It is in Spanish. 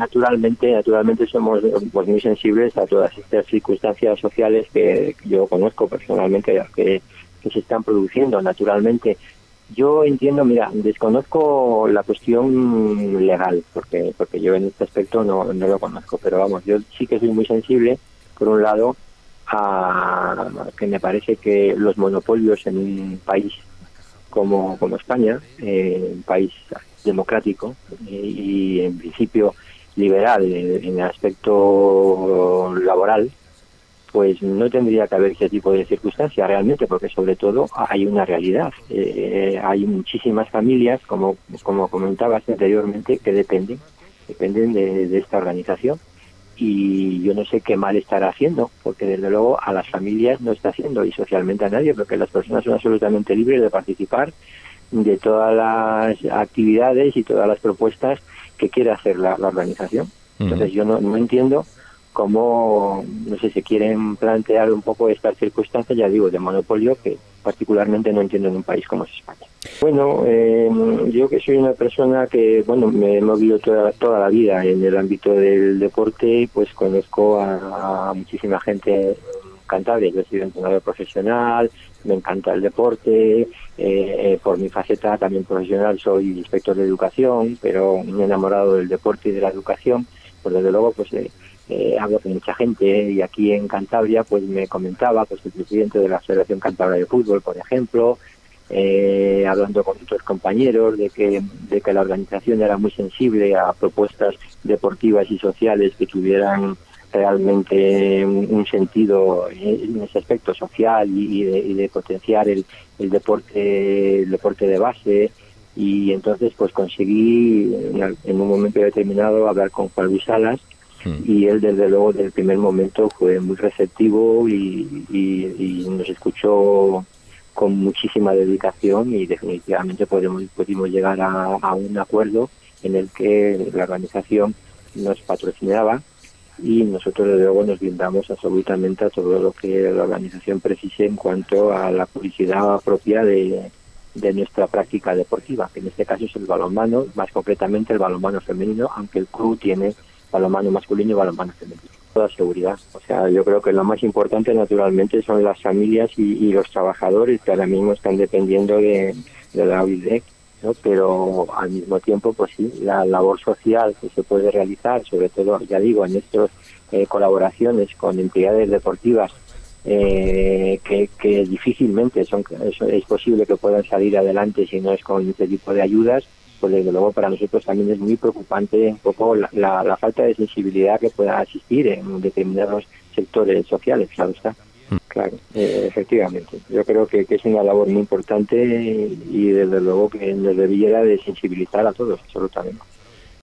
naturalmente, naturalmente somos pues, muy sensibles a todas estas circunstancias sociales que, yo conozco personalmente, que, que se están produciendo naturalmente. Yo entiendo, mira, desconozco la cuestión legal, porque porque yo en este aspecto no, no lo conozco, pero vamos, yo sí que soy muy sensible, por un lado, a que me parece que los monopolios en un país como, como España, eh, un país democrático eh, y en principio liberal en, el aspecto laboral, pues no tendría que haber ese tipo de circunstancias realmente, porque sobre todo hay una realidad. Eh, hay muchísimas familias, como, como comentabas anteriormente, que dependen, dependen de esta organización y yo no sé qué mal estará haciendo, porque desde luego a las familias no está haciendo y socialmente a nadie, porque las personas son absolutamente libres de participar de todas las actividades y todas las propuestas que quiere hacer la, organización. Entonces yo no, no entiendo cómo, no sé, se quieren plantear un poco estas circunstancias, ya digo, de monopolio, que particularmente no entiendo en un país como es España. Bueno, eh, yo que soy una persona que, bueno, me he movido toda, toda la vida en el ámbito del deporte, pues conozco a, muchísima gente Cantabria. Yo soy entrenador profesional, me encanta el deporte, eh, por mi faceta también profesional soy inspector de educación, pero me he enamorado del deporte y de la educación, pues desde luego pues eh, eh, hablo con mucha gente y aquí en Cantabria pues me comentaba pues el presidente de la Federación Cantabria de Fútbol, por ejemplo, eh, hablando con otros compañeros de que, de que la organización era muy sensible a propuestas deportivas y sociales que tuvieran realmente un, sentido en ese aspecto social y, de, potenciar el, el deporte el deporte de base. Y entonces pues conseguí en un momento determinado hablar con Juan Luis Salas. Hmm. y él desde luego desde el primer momento fue muy receptivo y, nos escuchó con muchísima dedicación y definitivamente podemos, pudimos llegar a, un acuerdo en el que la organización nos patrocinaba y nosotros desde luego nos brindamos absolutamente a todo lo que la organización precise en cuanto a la publicidad propia de, de nuestra práctica deportiva, que en este caso es el balonmano, más concretamente el balonmano femenino, aunque el club tiene balonmano masculino y balonmano femenino. Toda seguridad. O sea, yo creo que lo más importante naturalmente son las familias y, los trabajadores que ahora mismo están dependiendo de, la UIDEC, ¿no? pero al mismo tiempo, pues sí, la labor social que se puede realizar, sobre todo, ya digo, en estas eh, colaboraciones con entidades deportivas eh, que, difícilmente son, es posible que puedan salir adelante si no es con este tipo de ayudas, pues desde luego para nosotros también es muy preocupante un poco la, la, falta de sensibilidad que pueda existir en determinados sectores sociales, claro está. Claro, eh, efectivamente. Yo creo que, es una labor muy importante y desde luego que nos debiera de sensibilizar a todos, absolutamente.